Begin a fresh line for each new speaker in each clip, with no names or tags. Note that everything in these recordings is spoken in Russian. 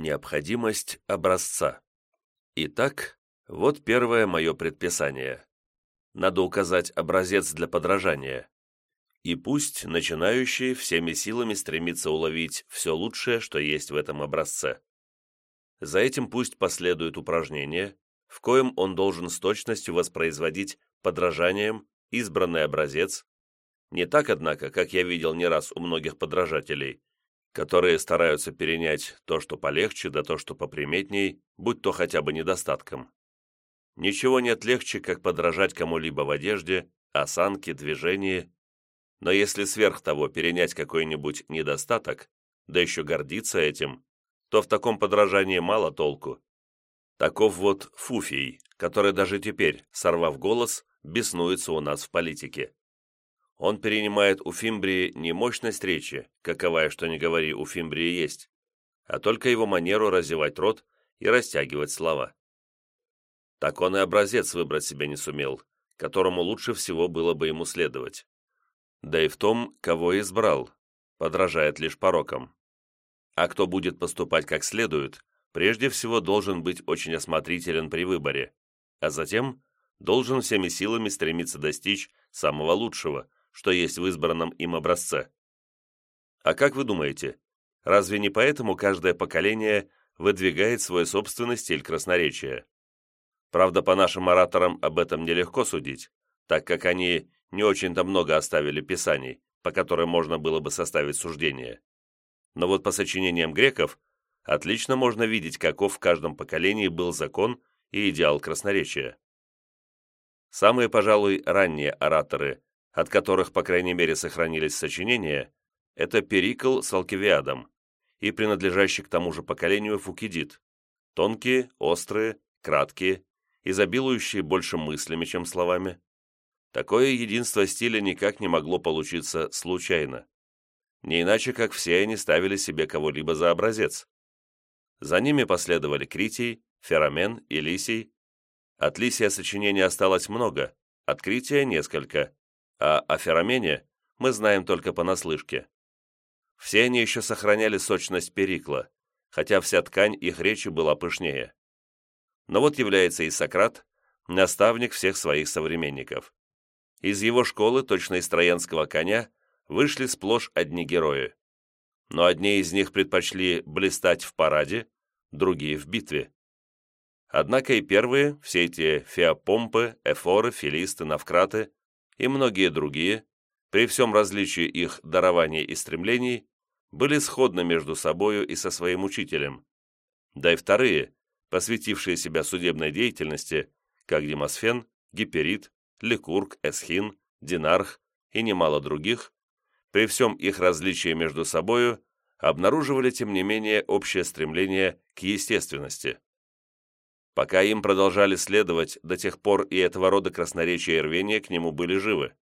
Необходимость образца. Итак, вот первое мое предписание. Надо указать образец для подражания. И пусть начинающий всеми силами стремится уловить все лучшее, что есть в этом образце. За этим пусть последует упражнение, в коем он должен с точностью воспроизводить подражанием избранный образец, не так, однако, как я видел не раз у многих подражателей, которые стараются перенять то, что полегче, да то, что поприметней, будь то хотя бы недостатком. Ничего нет легче, как подражать кому-либо в одежде, осанке, движении, но если сверх того перенять какой-нибудь недостаток, да еще гордиться этим, то в таком подражании мало толку. Таков вот Фуфий, который даже теперь, сорвав голос, беснуется у нас в политике. Он перенимает у Фимбрии не мощность речи, каковая, что не говори, у Фимбрии есть, а только его манеру разевать рот и растягивать слова. Так он и образец выбрать себе не сумел, которому лучше всего было бы ему следовать. Да и в том, кого избрал, подражает лишь порокам. А кто будет поступать как следует, прежде всего должен быть очень осмотрителен при выборе, а затем должен всеми силами стремиться достичь самого лучшего – что есть в избранном им образце. А как вы думаете, разве не поэтому каждое поколение выдвигает свой собственный стиль красноречия? Правда, по нашим ораторам об этом нелегко судить, так как они не очень-то много оставили писаний, по которым можно было бы составить суждение. Но вот по сочинениям греков отлично можно видеть, каков в каждом поколении был закон и идеал красноречия. Самые, пожалуй, ранние ораторы от которых, по крайней мере, сохранились сочинения, это Перикл с Алкивиадом и принадлежащий к тому же поколению Фукидид. Тонкие, острые, краткие, изобилующие больше мыслями, чем словами. Такое единство стиля никак не могло получиться случайно. Не иначе, как все они ставили себе кого-либо за образец. За ними последовали Критий, Феромен и Лисий. От Лисия сочинений осталось много, от Крития несколько, а о Феромене мы знаем только понаслышке. Все они еще сохраняли сочность Перикла, хотя вся ткань их речи была пышнее. Но вот является и Сократ, наставник всех своих современников. Из его школы, точно из троянского коня, вышли сплошь одни герои. Но одни из них предпочли блистать в параде, другие в битве. Однако и первые, все эти феопомпы, эфоры, филисты, навкраты, и многие другие, при всем различии их дарований и стремлений, были сходны между собою и со своим учителем. Да и вторые, посвятившие себя судебной деятельности, как Демосфен, Гиперид, Ликург, Эсхин, Динарх и немало других, при всем их различии между собою, обнаруживали, тем не менее, общее стремление к естественности. Пока им продолжали следовать, до тех пор и этого рода красноречия и рвения к нему были живы.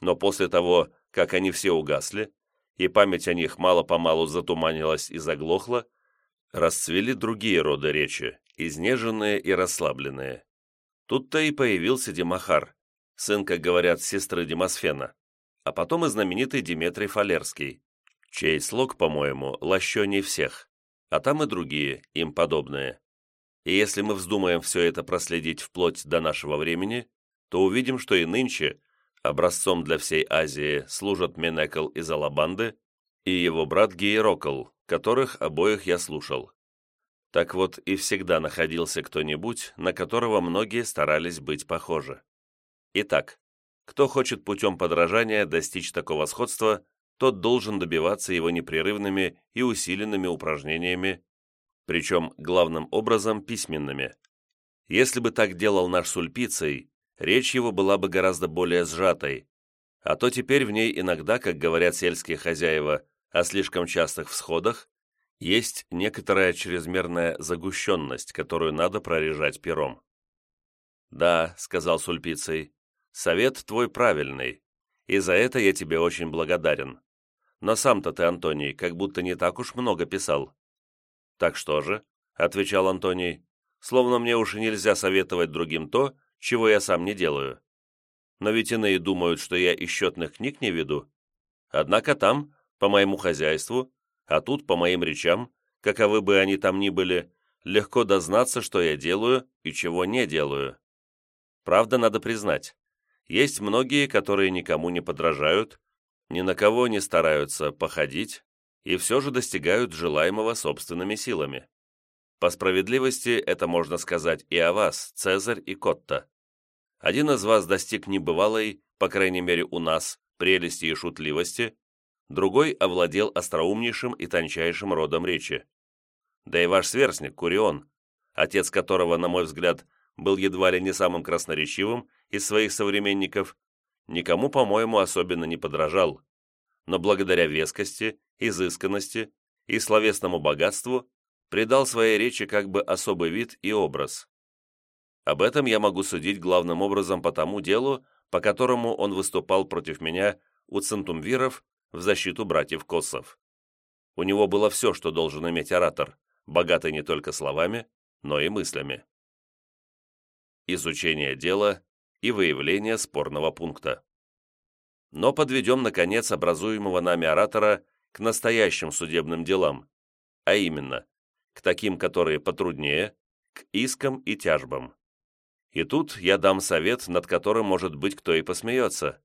Но после того, как они все угасли, и память о них мало-помалу затуманилась и заглохла, расцвели другие роды речи, изнеженные и расслабленные. Тут-то и появился Демахар, сын, как говорят, сестры Демосфена, а потом и знаменитый Диметрий Фалерский, чей слог, по-моему, лощеней всех, а там и другие, им подобные. И если мы вздумаем все это проследить вплоть до нашего времени, то увидим, что и нынче образцом для всей Азии служат Менекл из Алабанды и его брат Гейрокл, которых обоих я слушал. Так вот, и всегда находился кто-нибудь, на которого многие старались быть похожи. Итак, кто хочет путем подражания достичь такого сходства, тот должен добиваться его непрерывными и усиленными упражнениями причем главным образом письменными. Если бы так делал наш Сульпицей, речь его была бы гораздо более сжатой, а то теперь в ней иногда, как говорят сельские хозяева о слишком частых всходах, есть некоторая чрезмерная загущенность, которую надо прорежать пером. «Да», — сказал Сульпицей, — «совет твой правильный, и за это я тебе очень благодарен. Но сам-то ты, Антоний, как будто не так уж много писал. «Так что же?» — отвечал Антоний. «Словно мне уж и нельзя советовать другим то, чего я сам не делаю. Но ведь иные думают, что я и счетных книг не веду. Однако там, по моему хозяйству, а тут по моим речам, каковы бы они там ни были, легко дознаться, что я делаю и чего не делаю. Правда, надо признать, есть многие, которые никому не подражают, ни на кого не стараются походить и все же достигают желаемого собственными силами. По справедливости это можно сказать и о вас, Цезарь и Котта. Один из вас достиг небывалой, по крайней мере у нас, прелести и шутливости, другой овладел остроумнейшим и тончайшим родом речи. Да и ваш сверстник, Курион, отец которого, на мой взгляд, был едва ли не самым красноречивым из своих современников, никому, по-моему, особенно не подражал, но благодаря вескости, изысканности и словесному богатству придал своей речи как бы особый вид и образ. Об этом я могу судить главным образом по тому делу, по которому он выступал против меня у центумвиров в защиту братьев Коссов. У него было все, что должен иметь оратор, богатый не только словами, но и мыслями. Изучение дела и выявление спорного пункта. Но подведем, наконец, образуемого нами оратора к настоящим судебным делам, а именно, к таким, которые потруднее, к искам и тяжбам. И тут я дам совет, над которым, может быть, кто и посмеется.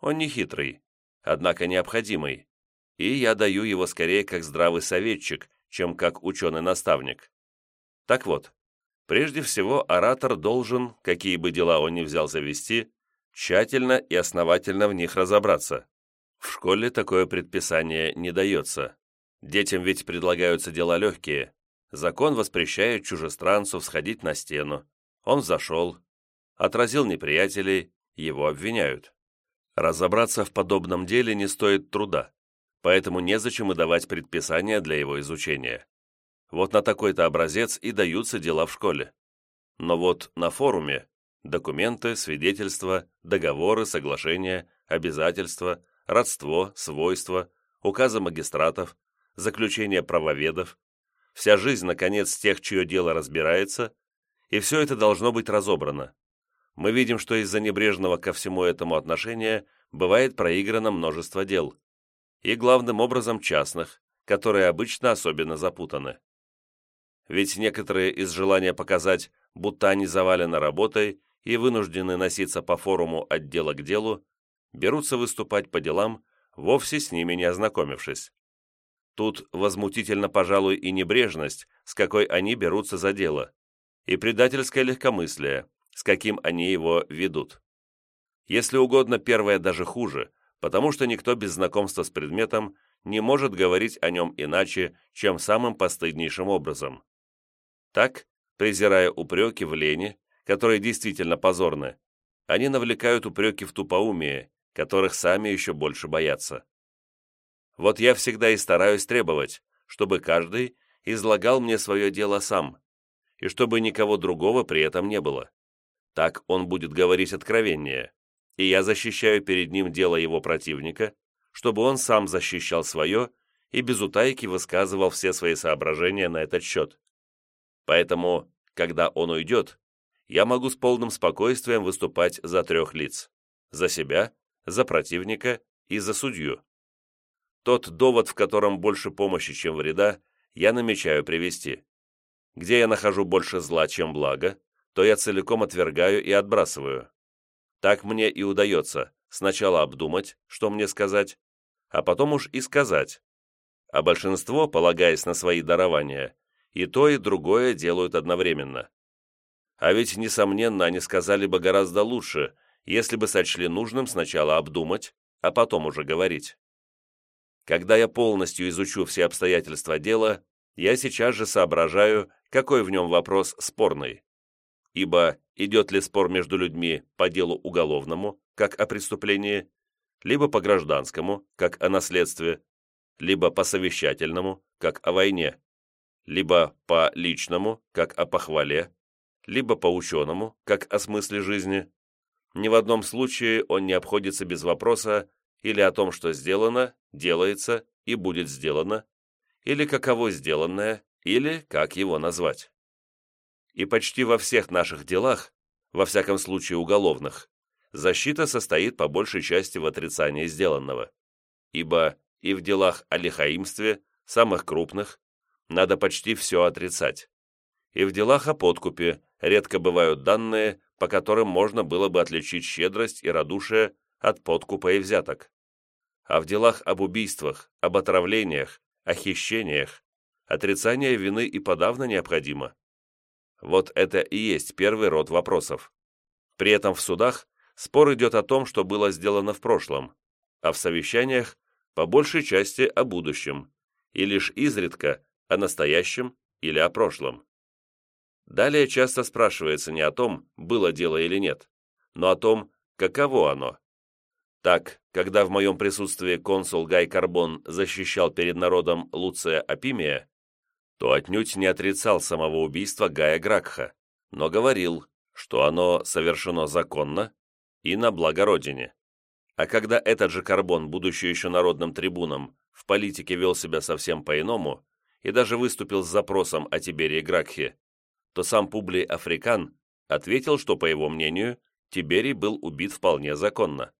Он не хитрый, однако необходимый, и я даю его скорее как здравый советчик, чем как ученый-наставник. Так вот, прежде всего оратор должен, какие бы дела он ни взял завести, тщательно и основательно в них разобраться. В школе такое предписание не дается. Детям ведь предлагаются дела легкие. Закон воспрещает чужестранцу сходить на стену. Он зашел, отразил неприятелей, его обвиняют. Разобраться в подобном деле не стоит труда, поэтому незачем и давать предписания для его изучения. Вот на такой-то образец и даются дела в школе. Но вот на форуме документы, свидетельства, договоры, соглашения, обязательства, родство, свойства, указы магистратов, заключения правоведов, вся жизнь, наконец, тех, чье дело разбирается, и все это должно быть разобрано мы видим, что из-за небрежного ко всему этому отношения бывает проиграно множество дел, и главным образом частных, которые обычно особенно запутаны. Ведь некоторые из желания показать, будто они завалены работой и вынуждены носиться по форуму от дела к делу, берутся выступать по делам, вовсе с ними не ознакомившись. Тут возмутительно, пожалуй, и небрежность, с какой они берутся за дело, и предательское легкомыслие, с каким они его ведут. Если угодно, первое даже хуже, потому что никто без знакомства с предметом не может говорить о нем иначе, чем самым постыднейшим образом. Так, презирая упреки в лени, которые действительно позорны, они навлекают упреки в тупоумие, которых сами еще больше боятся. Вот я всегда и стараюсь требовать, чтобы каждый излагал мне свое дело сам, и чтобы никого другого при этом не было. Так он будет говорить откровеннее, и я защищаю перед ним дело его противника, чтобы он сам защищал свое и без утайки высказывал все свои соображения на этот счет. Поэтому, когда он уйдет, я могу с полным спокойствием выступать за трех лиц – за себя, за противника и за судью. Тот довод, в котором больше помощи, чем вреда, я намечаю привести. Где я нахожу больше зла, чем блага, то я целиком отвергаю и отбрасываю. Так мне и удается сначала обдумать, что мне сказать, а потом уж и сказать. А большинство, полагаясь на свои дарования, и то, и другое делают одновременно. А ведь, несомненно, они сказали бы гораздо лучше, если бы сочли нужным сначала обдумать, а потом уже говорить. Когда я полностью изучу все обстоятельства дела, я сейчас же соображаю, какой в нем вопрос спорный ибо идет ли спор между людьми по делу уголовному, как о преступлении, либо по гражданскому, как о наследстве, либо по совещательному, как о войне, либо по личному, как о похвале, либо по ученому, как о смысле жизни. Ни в одном случае он не обходится без вопроса или о том, что сделано, делается и будет сделано, или каково сделанное, или как его назвать и почти во всех наших делах, во всяком случае уголовных, защита состоит по большей части в отрицании сделанного. Ибо и в делах о лихаимстве, самых крупных, надо почти все отрицать. И в делах о подкупе редко бывают данные, по которым можно было бы отличить щедрость и радушие от подкупа и взяток. А в делах об убийствах, об отравлениях, о хищениях отрицание вины и подавно необходимо. Вот это и есть первый род вопросов. При этом в судах спор идет о том, что было сделано в прошлом, а в совещаниях по большей части о будущем, и лишь изредка о настоящем или о прошлом. Далее часто спрашивается не о том, было дело или нет, но о том, каково оно. Так, когда в моем присутствии консул Гай Карбон защищал перед народом Луция Апимия, то отнюдь не отрицал самого убийства Гая Гракха, но говорил, что оно совершено законно и на благо Родине. А когда этот же Карбон, будучи еще народным трибуном, в политике вел себя совсем по-иному и даже выступил с запросом о Тиберии Гракхе, то сам Публий Африкан ответил, что, по его мнению, Тиберий был убит вполне законно.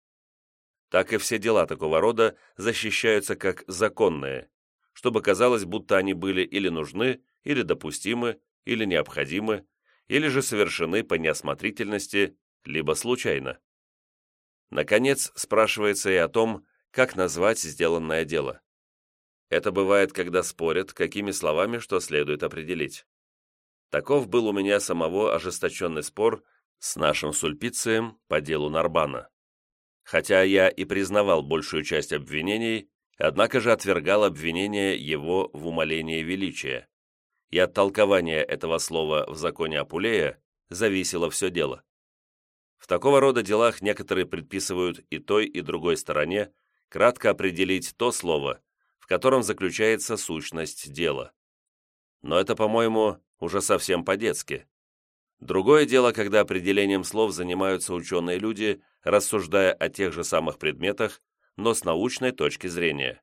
Так и все дела такого рода защищаются как законные, чтобы казалось, будто они были или нужны, или допустимы, или необходимы, или же совершены по неосмотрительности, либо случайно. Наконец, спрашивается и о том, как назвать сделанное дело. Это бывает, когда спорят, какими словами что следует определить. Таков был у меня самого ожесточенный спор с нашим Сульпицием по делу Нарбана. Хотя я и признавал большую часть обвинений, однако же отвергал обвинение его в умолении величия. И от толкования этого слова в законе Апулея зависело все дело. В такого рода делах некоторые предписывают и той, и другой стороне кратко определить то слово, в котором заключается сущность дела. Но это, по-моему, уже совсем по-детски. Другое дело, когда определением слов занимаются ученые люди, рассуждая о тех же самых предметах, но с научной точки зрения.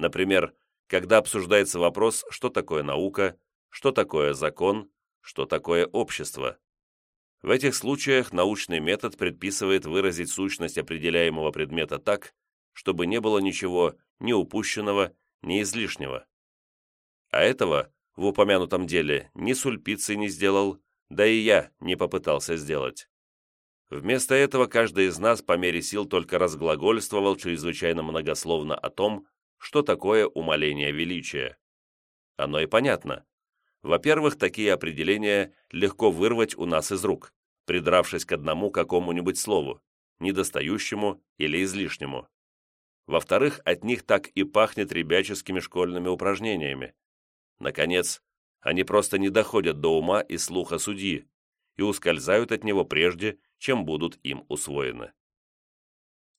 Например, когда обсуждается вопрос, что такое наука, что такое закон, что такое общество. В этих случаях научный метод предписывает выразить сущность определяемого предмета так, чтобы не было ничего ни упущенного, ни излишнего. А этого в упомянутом деле ни Сульпиций не сделал, да и я не попытался сделать. Вместо этого каждый из нас по мере сил только разглагольствовал чрезвычайно многословно о том, что такое умоление величия. Оно и понятно. Во-первых, такие определения легко вырвать у нас из рук, придравшись к одному какому-нибудь слову, недостающему или излишнему. Во-вторых, от них так и пахнет ребяческими школьными упражнениями, Наконец, они просто не доходят до ума и слуха судьи и ускользают от него прежде, чем будут им усвоены.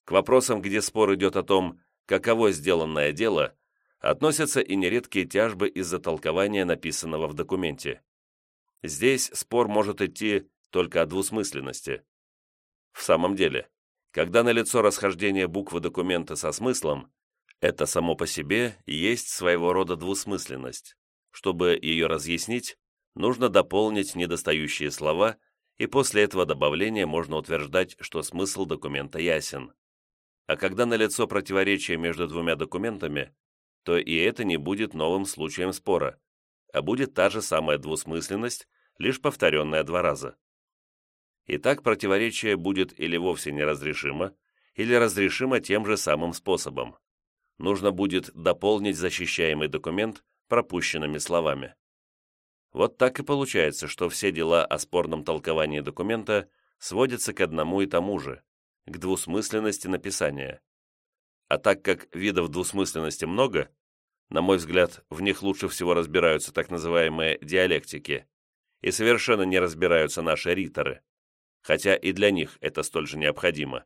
К вопросам, где спор идет о том, каково сделанное дело, относятся и нередкие тяжбы из-за толкования написанного в документе. Здесь спор может идти только о двусмысленности. В самом деле, когда налицо расхождение буквы документа со смыслом, это само по себе есть своего рода двусмысленность. Чтобы ее разъяснить, нужно дополнить недостающие слова, и после этого добавления можно утверждать, что смысл документа ясен. А когда налицо противоречие между двумя документами, то и это не будет новым случаем спора, а будет та же самая двусмысленность, лишь повторенная два раза. Итак, противоречие будет или вовсе неразрешимо, или разрешимо тем же самым способом. Нужно будет дополнить защищаемый документ пропущенными словами. Вот так и получается, что все дела о спорном толковании документа сводятся к одному и тому же, к двусмысленности написания. А так как видов двусмысленности много, на мой взгляд, в них лучше всего разбираются так называемые диалектики, и совершенно не разбираются наши риторы, хотя и для них это столь же необходимо,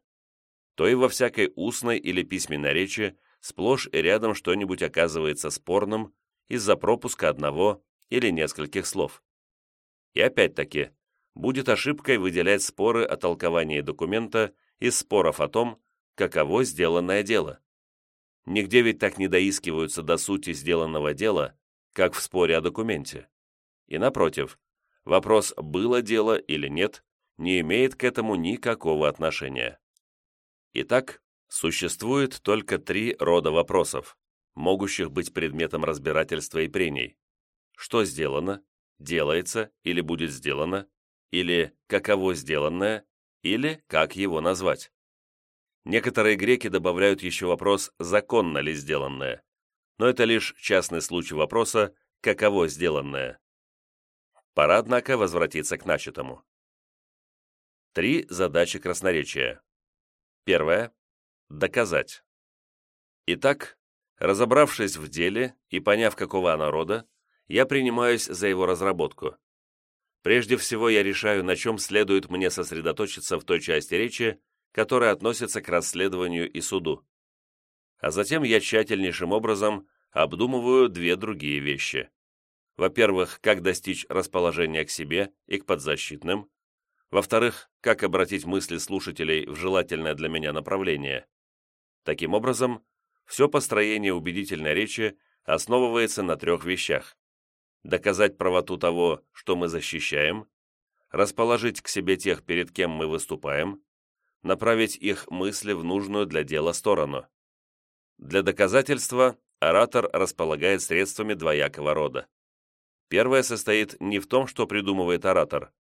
то и во всякой устной или письменной речи сплошь и рядом что-нибудь оказывается спорным из-за пропуска одного или нескольких слов. И опять-таки, будет ошибкой выделять споры о толковании документа из споров о том, каково сделанное дело. Нигде ведь так не доискиваются до сути сделанного дела, как в споре о документе. И напротив, вопрос «было дело или нет» не имеет к этому никакого отношения. Итак, существует только три рода вопросов, могущих быть предметом разбирательства и прений, что сделано, делается или будет сделано, или каково сделанное, или как его назвать. Некоторые греки добавляют еще вопрос, законно ли сделанное, но это лишь частный случай вопроса, каково сделанное. Пора, однако, возвратиться к начатому. Три задачи красноречия. Первая – доказать. Итак, разобравшись в деле и поняв, какого она рода, я принимаюсь за его разработку. Прежде всего, я решаю, на чем следует мне сосредоточиться в той части речи, которая относится к расследованию и суду. А затем я тщательнейшим образом обдумываю две другие вещи. Во-первых, как достичь расположения к себе и к подзащитным. Во-вторых, как обратить мысли слушателей в желательное для меня направление. Таким образом, все построение убедительной речи основывается на трех вещах. Доказать правоту того, что мы защищаем, расположить к себе тех, перед кем мы выступаем, направить их мысли в нужную для дела сторону. Для доказательства оратор располагает средствами двоякого рода. Первое состоит не в том, что придумывает оратор,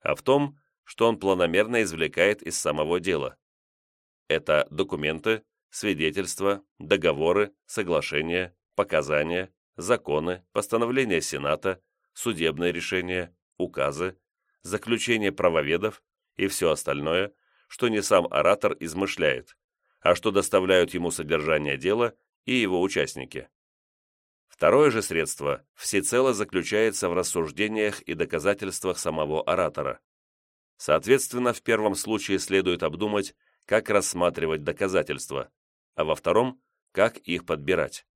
а в том, что он планомерно извлекает из самого дела. Это документы, свидетельства, договоры, соглашения, показания, законы, постановления Сената, судебные решения, указы, заключения правоведов и все остальное, что не сам оратор измышляет, а что доставляют ему содержание дела и его участники. Второе же средство всецело заключается в рассуждениях и доказательствах самого оратора. Соответственно, в первом случае следует обдумать, как рассматривать доказательства, а во втором – как их подбирать.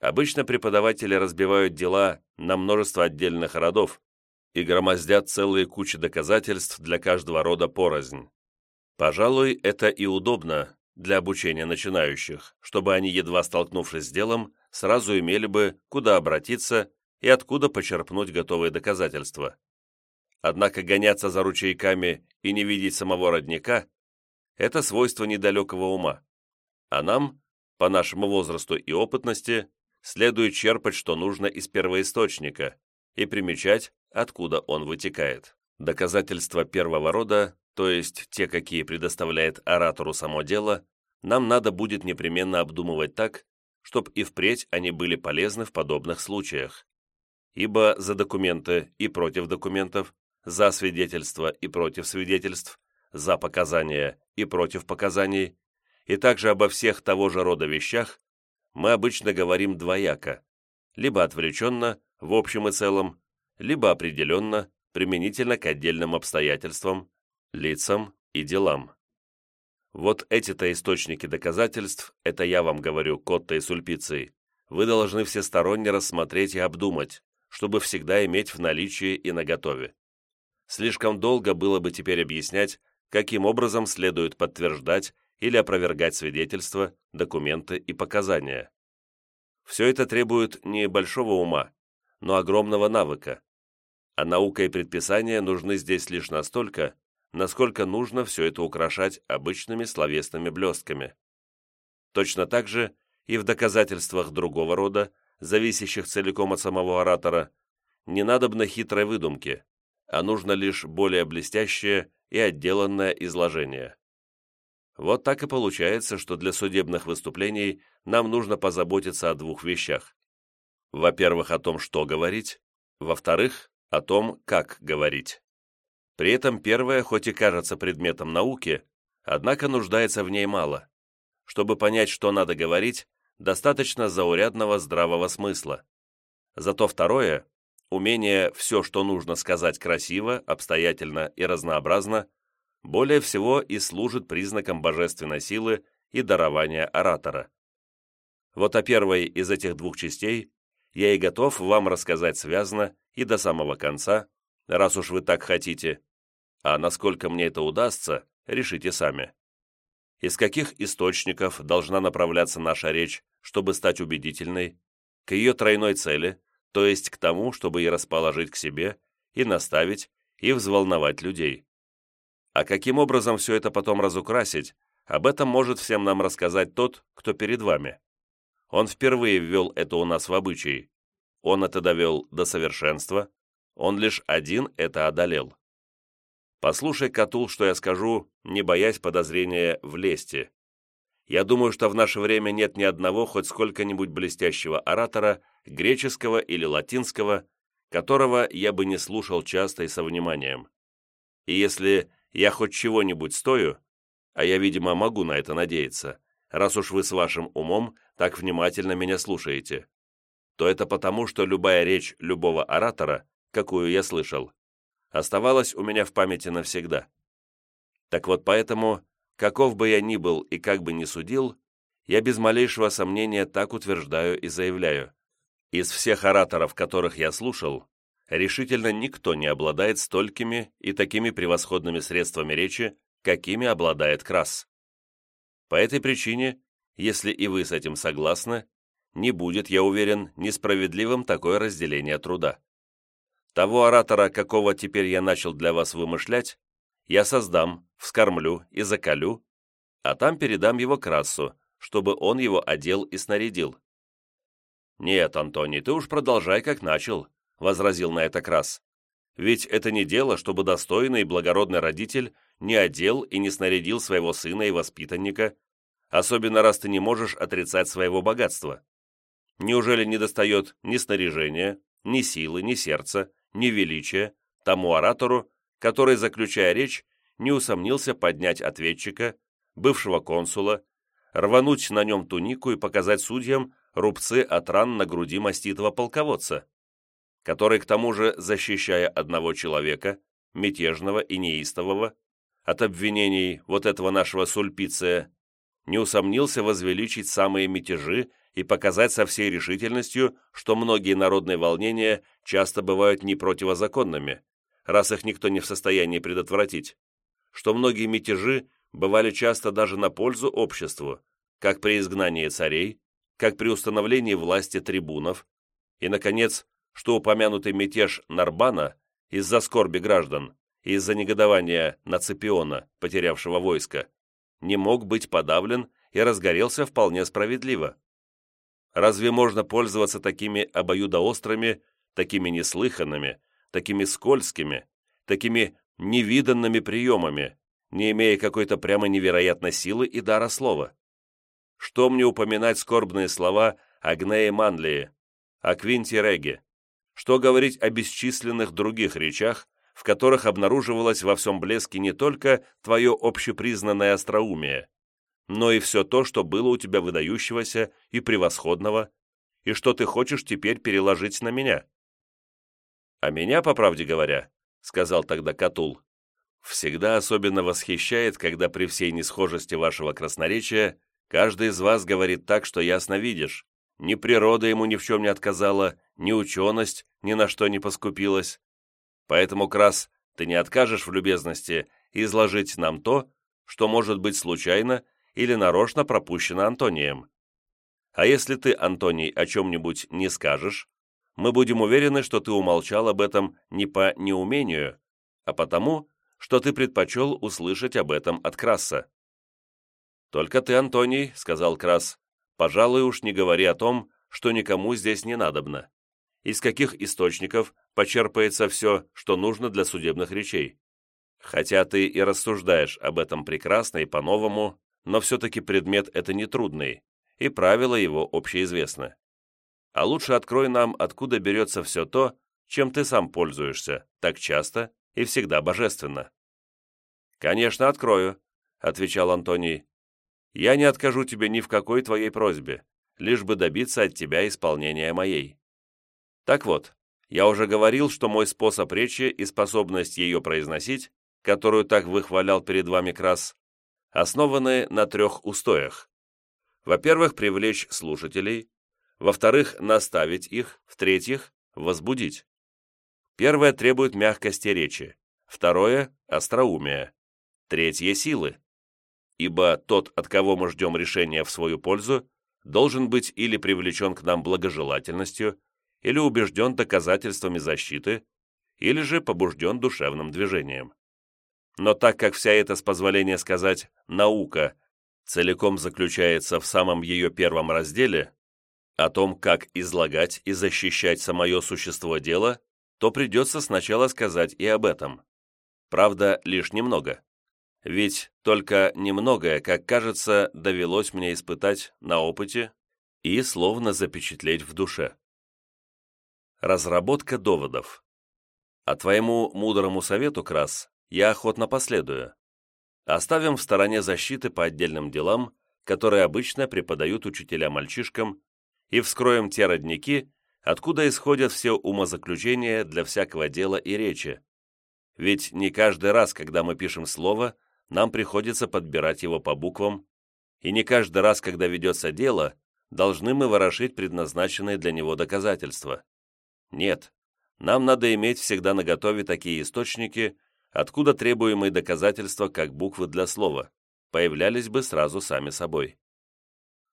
Обычно преподаватели разбивают дела на множество отдельных родов и громоздят целые кучи доказательств для каждого рода порознь. Пожалуй, это и удобно для обучения начинающих, чтобы они, едва столкнувшись с делом, сразу имели бы, куда обратиться и откуда почерпнуть готовые доказательства. Однако гоняться за ручейками и не видеть самого родника – это свойство недалекого ума. А нам, по нашему возрасту и опытности, следует черпать, что нужно из первоисточника, и примечать, откуда он вытекает. Доказательства первого рода, то есть те, какие предоставляет оратору само дело, нам надо будет непременно обдумывать так, чтобы и впредь они были полезны в подобных случаях. Ибо за документы и против документов, за свидетельства и против свидетельств, за показания и против показаний, и также обо всех того же рода вещах мы обычно говорим двояко, либо отвлеченно, в общем и целом, либо определенно, применительно к отдельным обстоятельствам, лицам и делам. Вот эти-то источники доказательств, это я вам говорю, Котта и Сульпиций, вы должны всесторонне рассмотреть и обдумать, чтобы всегда иметь в наличии и наготове. Слишком долго было бы теперь объяснять, каким образом следует подтверждать или опровергать свидетельства, документы и показания. Все это требует не большого ума, но огромного навыка. А наука и предписания нужны здесь лишь настолько, насколько нужно все это украшать обычными словесными блестками. Точно так же и в доказательствах другого рода, зависящих целиком от самого оратора, не надобно хитрой выдумки, а нужно лишь более блестящее и отделанное изложение. Вот так и получается, что для судебных выступлений нам нужно позаботиться о двух вещах. Во-первых, о том, что говорить, во-вторых, о том, как говорить. При этом первое, хоть и кажется предметом науки, однако нуждается в ней мало. Чтобы понять, что надо говорить, достаточно заурядного здравого смысла. Зато второе, умение все, что нужно сказать красиво, обстоятельно и разнообразно, более всего и служит признаком божественной силы и дарования оратора. Вот о первой из этих двух частей я и готов вам рассказать связно и до самого конца, раз уж вы так хотите, а насколько мне это удастся, решите сами. Из каких источников должна направляться наша речь, чтобы стать убедительной, к ее тройной цели, то есть к тому, чтобы и расположить к себе, и наставить, и взволновать людей. А каким образом все это потом разукрасить, об этом может всем нам рассказать тот, кто перед вами. Он впервые ввел это у нас в обычай. он это довел до совершенства, он лишь один это одолел. Послушай, Катул, что я скажу, не боясь подозрения в лести. Я думаю, что в наше время нет ни одного хоть сколько-нибудь блестящего оратора, греческого или латинского, которого я бы не слушал часто и со вниманием. И если я хоть чего-нибудь стою, а я, видимо, могу на это надеяться, раз уж вы с вашим умом так внимательно меня слушаете, то это потому, что любая речь любого оратора, какую я слышал, оставалась у меня в памяти навсегда. Так вот поэтому, каков бы я ни был и как бы ни судил, я без малейшего сомнения так утверждаю и заявляю. Из всех ораторов, которых я слушал, решительно никто не обладает столькими и такими превосходными средствами речи, какими обладает Крас. По этой причине, если и вы с этим согласны, не будет, я уверен, несправедливым такое разделение труда. Того оратора, какого теперь я начал для вас вымышлять, я создам, вскормлю и закалю, а там передам его Красу, чтобы он его одел и снарядил. «Нет, Антоний, ты уж продолжай, как начал», — возразил на это Крас. «Ведь это не дело, чтобы достойный и благородный родитель не одел и не снарядил своего сына и воспитанника, особенно раз ты не можешь отрицать своего богатства. Неужели не достает ни снаряжения, ни силы, ни сердца, ни величия тому оратору, который, заключая речь, не усомнился поднять ответчика, бывшего консула, рвануть на нем тунику и показать судьям рубцы от ран на груди маститого полководца, который, к тому же, защищая одного человека, мятежного и неистового, от обвинений вот этого нашего Сульпиция, не усомнился возвеличить самые мятежи и показать со всей решительностью, что многие народные волнения часто бывают не противозаконными, раз их никто не в состоянии предотвратить, что многие мятежи бывали часто даже на пользу обществу, как при изгнании царей, как при установлении власти трибунов, и, наконец, что упомянутый мятеж Нарбана из-за скорби граждан и из-за негодования Наципиона, потерявшего войско, не мог быть подавлен и разгорелся вполне справедливо. Разве можно пользоваться такими обоюдоострыми, такими неслыханными, такими скользкими, такими невиданными приемами, не имея какой-то прямо невероятной силы и дара слова? Что мне упоминать скорбные слова о Гнее Манлии, о Квинте Реге? Что говорить о бесчисленных других речах, в которых обнаруживалось во всем блеске не только твое общепризнанное остроумие, но и все то, что было у тебя выдающегося и превосходного, и что ты хочешь теперь переложить на меня. А меня, по правде говоря, сказал тогда Катул, всегда особенно восхищает, когда при всей несхожести вашего красноречия каждый из вас говорит так, что ясно видишь, ни природа ему ни в чем не отказала, ни ученость ни на что не поскупилась. Поэтому, Крас, ты не откажешь в любезности изложить нам то, что может быть случайно или нарочно пропущено Антонием. А если ты, Антоний, о чем-нибудь не скажешь, мы будем уверены, что ты умолчал об этом не по неумению, а потому, что ты предпочел услышать об этом от Краса. «Только ты, Антоний, — сказал Крас, — пожалуй, уж не говори о том, что никому здесь не надобно. Из каких источников почерпается все, что нужно для судебных речей? Хотя ты и рассуждаешь об этом прекрасно и по-новому, но все-таки предмет это нетрудный, и правила его общеизвестны. А лучше открой нам, откуда берется все то, чем ты сам пользуешься, так часто и всегда божественно». «Конечно, открою», — отвечал Антоний. «Я не откажу тебе ни в какой твоей просьбе, лишь бы добиться от тебя исполнения моей. Так вот, я уже говорил, что мой способ речи и способность ее произносить, которую так выхвалял перед вами Крас, основаны на трех устоях. Во-первых, привлечь слушателей, во-вторых, наставить их, в-третьих, возбудить. Первое требует мягкости речи, второе – остроумия, третье – силы. Ибо тот, от кого мы ждем решения в свою пользу, должен быть или привлечен к нам благожелательностью, или убежден доказательствами защиты, или же побужден душевным движением. Но так как вся эта, с позволения сказать, наука целиком заключается в самом ее первом разделе, о том, как излагать и защищать самое существо дела, то придется сначала сказать и об этом. Правда, лишь немного. Ведь только немногое, как кажется, довелось мне испытать на опыте и словно запечатлеть в душе. Разработка доводов. А твоему мудрому совету, Крас, я охотно последую. Оставим в стороне защиты по отдельным делам, которые обычно преподают учителя мальчишкам, и вскроем те родники, откуда исходят все умозаключения для всякого дела и речи. Ведь не каждый раз, когда мы пишем слово, нам приходится подбирать его по буквам, и не каждый раз, когда ведется дело, должны мы ворошить предназначенные для него доказательства. Нет, нам надо иметь всегда наготове такие источники, откуда требуемые доказательства, как буквы для слова, появлялись бы сразу сами собой.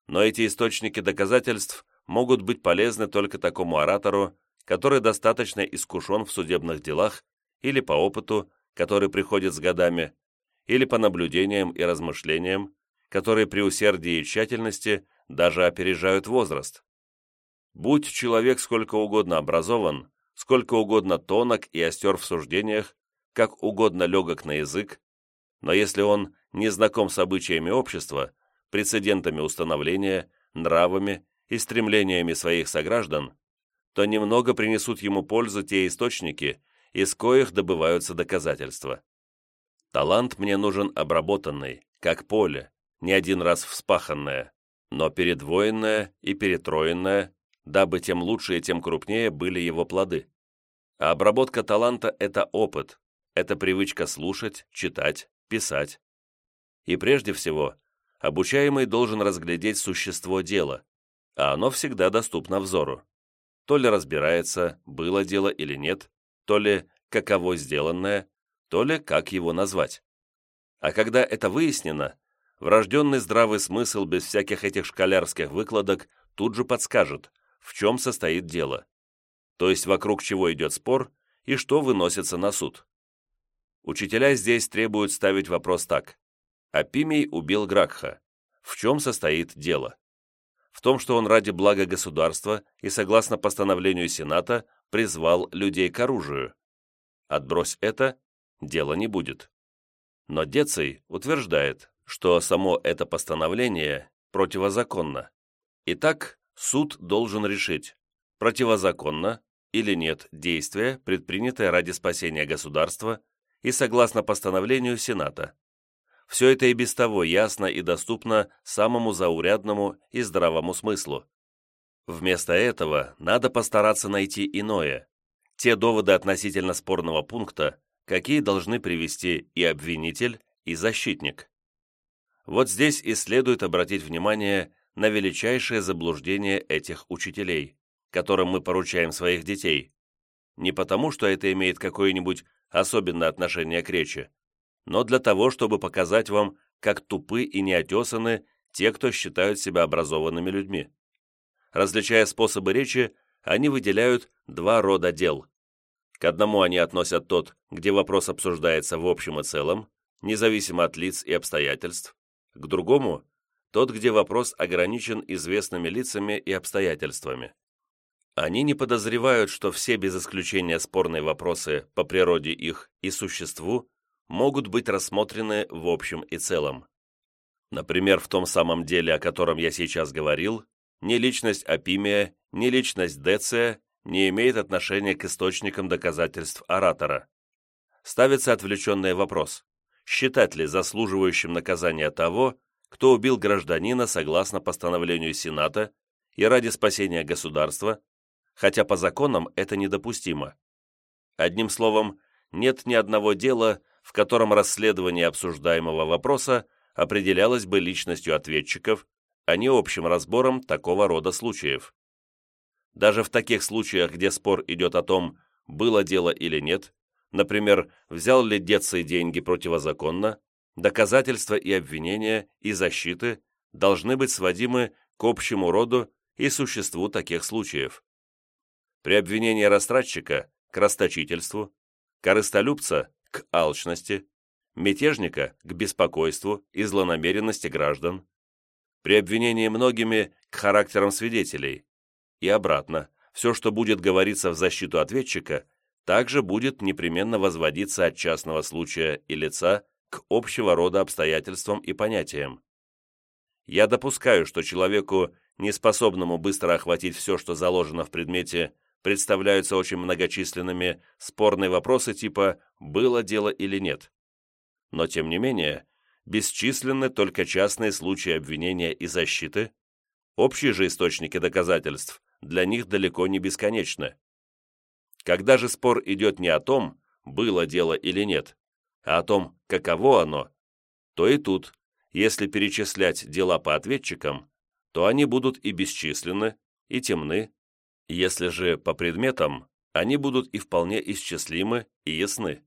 Но эти источники доказательств могут быть полезны только такому оратору, который достаточно искушен в судебных делах или по опыту, который приходит с годами, или по наблюдениям и размышлениям, которые при усердии и тщательности даже опережают возраст. Будь человек сколько угодно образован, сколько угодно тонок и остер в суждениях, как угодно легок на язык, но если он не знаком с обычаями общества, прецедентами установления, нравами и стремлениями своих сограждан, то немного принесут ему пользу те источники, из коих добываются доказательства. Талант мне нужен обработанный, как поле, не один раз вспаханное, но передвоенное и перетроенное, дабы тем лучше и тем крупнее были его плоды. А обработка таланта – это опыт, это привычка слушать, читать, писать. И прежде всего, обучаемый должен разглядеть существо дела, а оно всегда доступно взору. То ли разбирается, было дело или нет, то ли каково сделанное, то ли как его назвать. А когда это выяснено, врожденный здравый смысл без всяких этих школярских выкладок тут же подскажет, в чем состоит дело, то есть вокруг чего идет спор и что выносится на суд. Учителя здесь требуют ставить вопрос так. Апимий убил Гракха. В чем состоит дело? в том, что он ради блага государства и согласно постановлению Сената призвал людей к оружию. Отбрось это, дела не будет. Но Деций утверждает, что само это постановление противозаконно. Итак, суд должен решить, противозаконно или нет действие, предпринятое ради спасения государства и согласно постановлению Сената. Все это и без того ясно и доступно самому заурядному и здравому смыслу. Вместо этого надо постараться найти иное, те доводы относительно спорного пункта, какие должны привести и обвинитель, и защитник. Вот здесь и следует обратить внимание на величайшее заблуждение этих учителей, которым мы поручаем своих детей. Не потому, что это имеет какое-нибудь особенное отношение к речи, но для того, чтобы показать вам, как тупы и неотесаны те, кто считают себя образованными людьми. Различая способы речи, они выделяют два рода дел. К одному они относят тот, где вопрос обсуждается в общем и целом, независимо от лиц и обстоятельств, к другому – тот, где вопрос ограничен известными лицами и обстоятельствами. Они не подозревают, что все без исключения спорные вопросы по природе их и существу могут быть рассмотрены в общем и целом. Например, в том самом деле, о котором я сейчас говорил, ни личность Апимия, ни личность Деция не имеет отношения к источникам доказательств оратора. Ставится отвлеченный вопрос, считать ли заслуживающим наказания того, кто убил гражданина согласно постановлению Сената и ради спасения государства, хотя по законам это недопустимо. Одним словом, нет ни одного дела, в котором расследование обсуждаемого вопроса определялось бы личностью ответчиков, а не общим разбором такого рода случаев. Даже в таких случаях, где спор идет о том, было дело или нет, например, взял ли Деций деньги противозаконно, доказательства и обвинения и защиты должны быть сводимы к общему роду и существу таких случаев. При обвинении растратчика – к расточительству, корыстолюбца к алчности, мятежника к беспокойству и злонамеренности граждан, при обвинении многими к характерам свидетелей, и обратно, все, что будет говориться в защиту ответчика, также будет непременно возводиться от частного случая и лица к общего рода обстоятельствам и понятиям. Я допускаю, что человеку, неспособному быстро охватить все, что заложено в предмете, представляются очень многочисленными спорные вопросы типа «было дело или нет». Но, тем не менее, бесчисленны только частные случаи обвинения и защиты, общие же источники доказательств для них далеко не бесконечны. Когда же спор идет не о том, было дело или нет, а о том, каково оно, то и тут, если перечислять дела по ответчикам, то они будут и бесчисленны, и темны, если же по предметам, они будут и вполне исчислимы и ясны.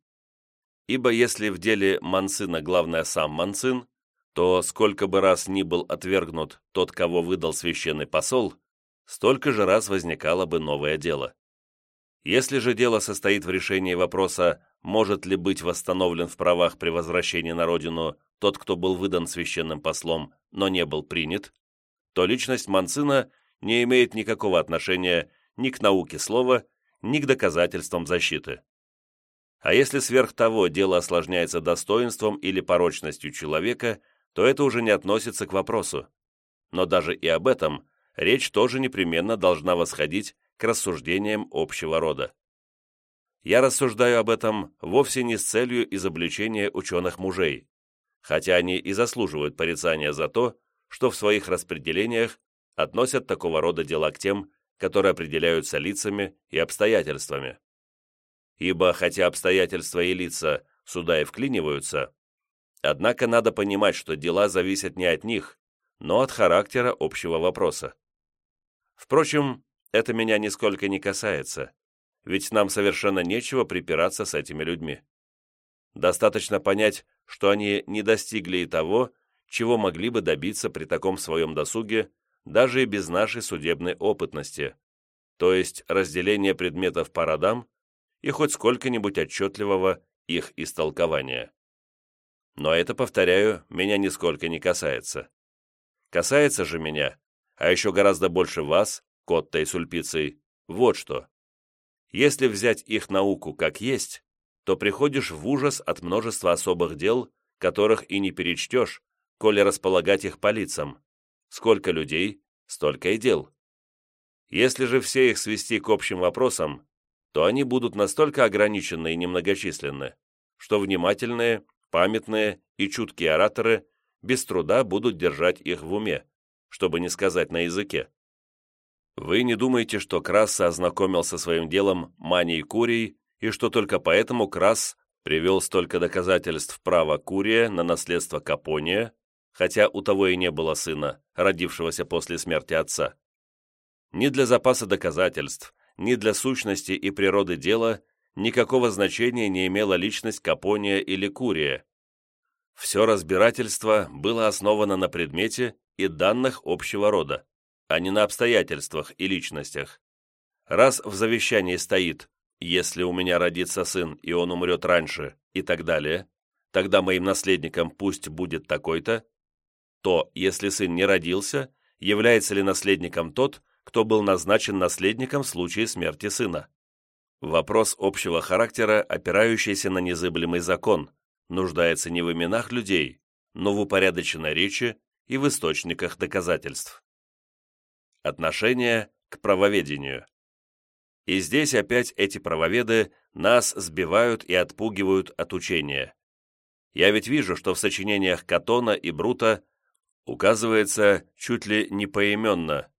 Ибо если в деле Мансына главное сам Мансин, то сколько бы раз ни был отвергнут тот, кого выдал священный посол, столько же раз возникало бы новое дело. Если же дело состоит в решении вопроса, может ли быть восстановлен в правах при возвращении на родину тот, кто был выдан священным послом, но не был принят, то личность Мансына не имеет никакого отношения ни к науке слова, ни к доказательствам защиты. А если сверх того дело осложняется достоинством или порочностью человека, то это уже не относится к вопросу. Но даже и об этом речь тоже непременно должна восходить к рассуждениям общего рода. Я рассуждаю об этом вовсе не с целью изобличения ученых-мужей, хотя они и заслуживают порицания за то, что в своих распределениях относят такого рода дела к тем, которые определяются лицами и обстоятельствами. Ибо, хотя обстоятельства и лица сюда и вклиниваются, однако надо понимать, что дела зависят не от них, но от характера общего вопроса. Впрочем, это меня нисколько не касается, ведь нам совершенно нечего припираться с этими людьми. Достаточно понять, что они не достигли и того, чего могли бы добиться при таком своем досуге, даже и без нашей судебной опытности, то есть разделение предметов по родам и хоть сколько-нибудь отчетливого их истолкования. Но это, повторяю, меня нисколько не касается. Касается же меня, а еще гораздо больше вас, Котта и Сульпицей, вот что. Если взять их науку как есть, то приходишь в ужас от множества особых дел, которых и не перечтешь, коли располагать их по лицам. Сколько людей, столько и дел. Если же все их свести к общим вопросам, то они будут настолько ограничены и немногочисленны, что внимательные, памятные и чуткие ораторы без труда будут держать их в уме, чтобы не сказать на языке. Вы не думаете, что Крас ознакомил со своим делом манией Курий, и что только поэтому Крас привел столько доказательств права Курия на наследство Капония, хотя у того и не было сына, родившегося после смерти отца. Ни для запаса доказательств, ни для сущности и природы дела никакого значения не имела личность Капония или Курия. Все разбирательство было основано на предмете и данных общего рода а не на обстоятельствах и личностях. Раз в завещании стоит «если у меня родится сын, и он умрет раньше» и так далее, тогда моим наследником пусть будет такой-то, то, если сын не родился, является ли наследником тот, кто был назначен наследником в случае смерти сына? Вопрос общего характера, опирающийся на незыблемый закон, нуждается не в именах людей, но в упорядоченной речи и в источниках доказательств. Отношение к правоведению. И здесь опять эти правоведы нас сбивают и отпугивают от учения. Я ведь вижу, что в сочинениях Катона и Брута указывается чуть ли не поименно,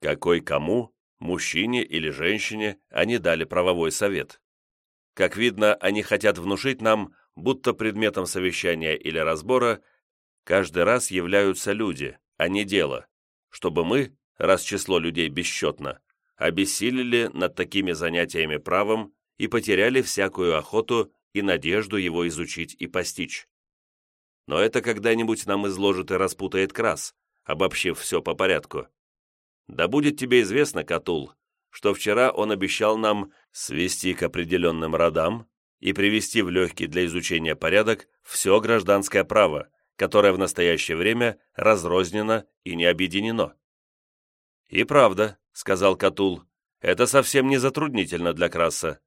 какой кому, мужчине или женщине, они дали правовой совет. Как видно, они хотят внушить нам, будто предметом совещания или разбора каждый раз являются люди, а не дело, чтобы мы, раз число людей бесчетно, обессилели над такими занятиями правом и потеряли всякую охоту и надежду его изучить и постичь. Но это когда-нибудь нам изложит и распутает крас, обобщив все по порядку. Да будет тебе известно, Катул, что вчера он обещал нам свести к определенным родам и привести в легкий для изучения порядок все гражданское право, которое в настоящее время разрознено и не объединено. «И правда», — сказал Катул, — «это совсем не затруднительно для Краса.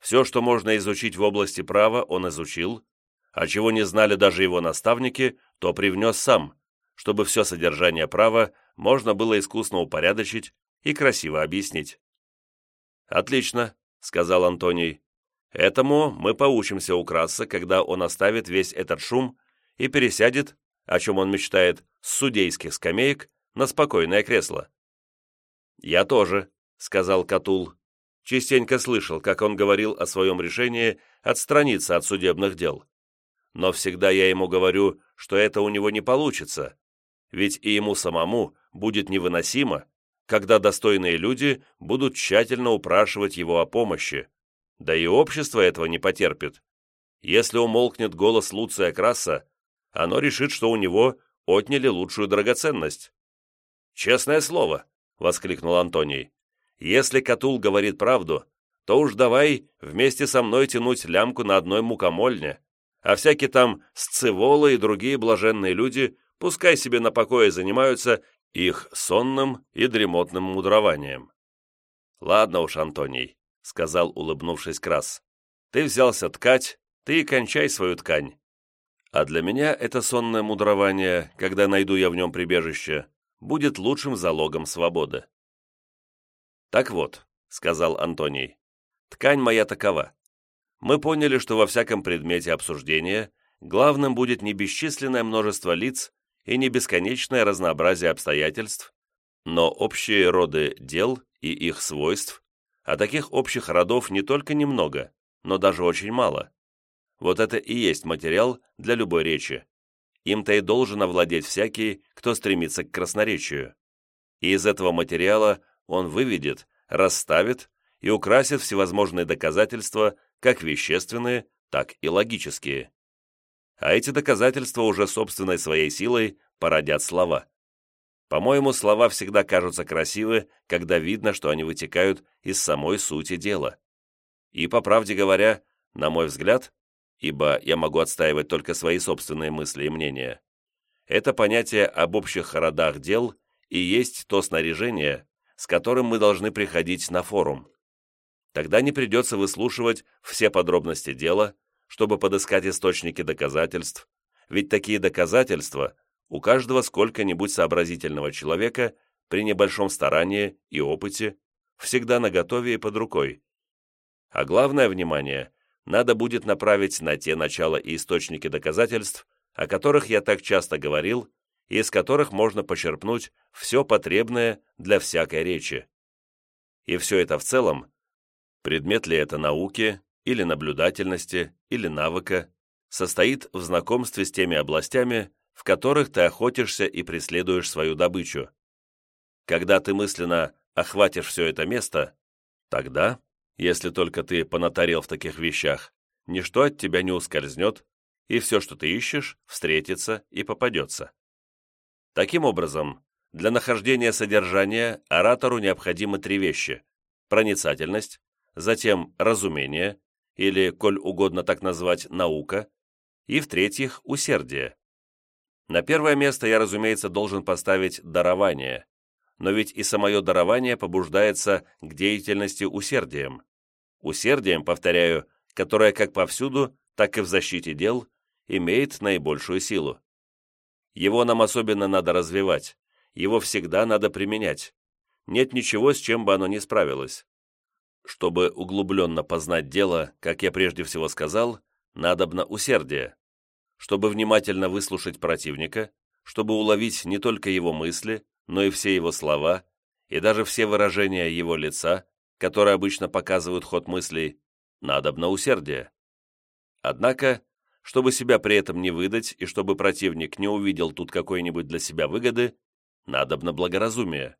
Все, что можно изучить в области права, он изучил, а чего не знали даже его наставники, то привнес сам, чтобы все содержание права можно было искусно упорядочить и красиво объяснить. «Отлично», — сказал Антоний. «Этому мы поучимся у Краса, когда он оставит весь этот шум и пересядет, о чем он мечтает, с судейских скамеек на спокойное кресло». «Я тоже», — сказал Катул. Частенько слышал, как он говорил о своем решении отстраниться от судебных дел. Но всегда я ему говорю, что это у него не получится, ведь и ему самому будет невыносимо, когда достойные люди будут тщательно упрашивать его о помощи, да и общество этого не потерпит. Если умолкнет голос Луция Краса, оно решит, что у него отняли лучшую драгоценность. «Честное слово», — воскликнул Антоний, «если Катул говорит правду, то уж давай вместе со мной тянуть лямку на одной мукомольне, а всякие там сцеволы и другие блаженные люди пускай себе на покое занимаются их сонным и дремотным мудрованием. «Ладно уж, Антоний», — сказал, улыбнувшись Крас, — «ты взялся ткать, ты и кончай свою ткань. А для меня это сонное мудрование, когда найду я в нем прибежище, будет лучшим залогом свободы». «Так вот», — сказал Антоний, — «ткань моя такова. Мы поняли, что во всяком предмете обсуждения главным будет не бесчисленное множество лиц, и не бесконечное разнообразие обстоятельств, но общие роды дел и их свойств, а таких общих родов не только немного, но даже очень мало. Вот это и есть материал для любой речи. Им-то и должен овладеть всякий, кто стремится к красноречию. И из этого материала он выведет, расставит и украсит всевозможные доказательства, как вещественные, так и логические а эти доказательства уже собственной своей силой породят слова. По-моему, слова всегда кажутся красивы, когда видно, что они вытекают из самой сути дела. И, по правде говоря, на мой взгляд, ибо я могу отстаивать только свои собственные мысли и мнения, это понятие об общих родах дел и есть то снаряжение, с которым мы должны приходить на форум. Тогда не придется выслушивать все подробности дела, чтобы подыскать источники доказательств, ведь такие доказательства у каждого сколько-нибудь сообразительного человека при небольшом старании и опыте всегда наготове и под рукой. А главное внимание надо будет направить на те начала и источники доказательств, о которых я так часто говорил, и из которых можно почерпнуть все потребное для всякой речи. И все это в целом, предмет ли это науки, или наблюдательности, или навыка, состоит в знакомстве с теми областями, в которых ты охотишься и преследуешь свою добычу. Когда ты мысленно охватишь все это место, тогда, если только ты понатарел в таких вещах, ничто от тебя не ускользнет, и все, что ты ищешь, встретится и попадется. Таким образом, для нахождения содержания оратору необходимы три вещи – проницательность, затем разумение или, коль угодно так назвать, наука, и, в-третьих, усердие. На первое место я, разумеется, должен поставить дарование, но ведь и самое дарование побуждается к деятельности усердием. Усердием, повторяю, которое как повсюду, так и в защите дел имеет наибольшую силу. Его нам особенно надо развивать, его всегда надо применять. Нет ничего, с чем бы оно не справилось. Чтобы углубленно познать дело, как я прежде всего сказал, надобно усердие. Чтобы внимательно выслушать противника, чтобы уловить не только его мысли, но и все его слова, и даже все выражения его лица, которые обычно показывают ход мыслей, надобно усердие. Однако, чтобы себя при этом не выдать и чтобы противник не увидел тут какой-нибудь для себя выгоды, надобно благоразумие.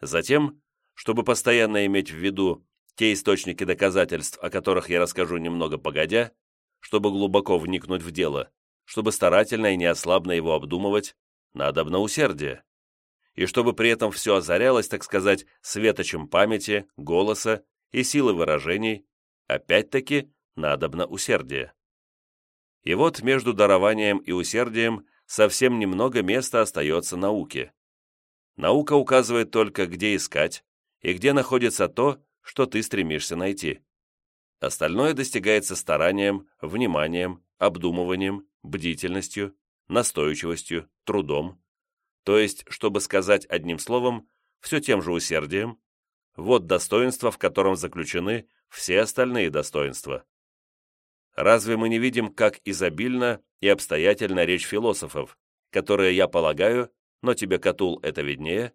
Затем, чтобы постоянно иметь в виду те источники доказательств, о которых я расскажу немного погодя, чтобы глубоко вникнуть в дело, чтобы старательно и неослабно его обдумывать, надо на усердие. И чтобы при этом все озарялось, так сказать, светочем памяти, голоса и силы выражений, опять-таки надобно усердие. И вот между дарованием и усердием совсем немного места остается науке. Наука указывает только, где искать и где находится то, что ты стремишься найти. Остальное достигается старанием, вниманием, обдумыванием, бдительностью, настойчивостью, трудом. То есть, чтобы сказать одним словом, все тем же усердием, вот достоинство, в котором заключены все остальные достоинства. Разве мы не видим, как изобильно и обстоятельна речь философов, которые, я полагаю, но тебе, Катул, это виднее,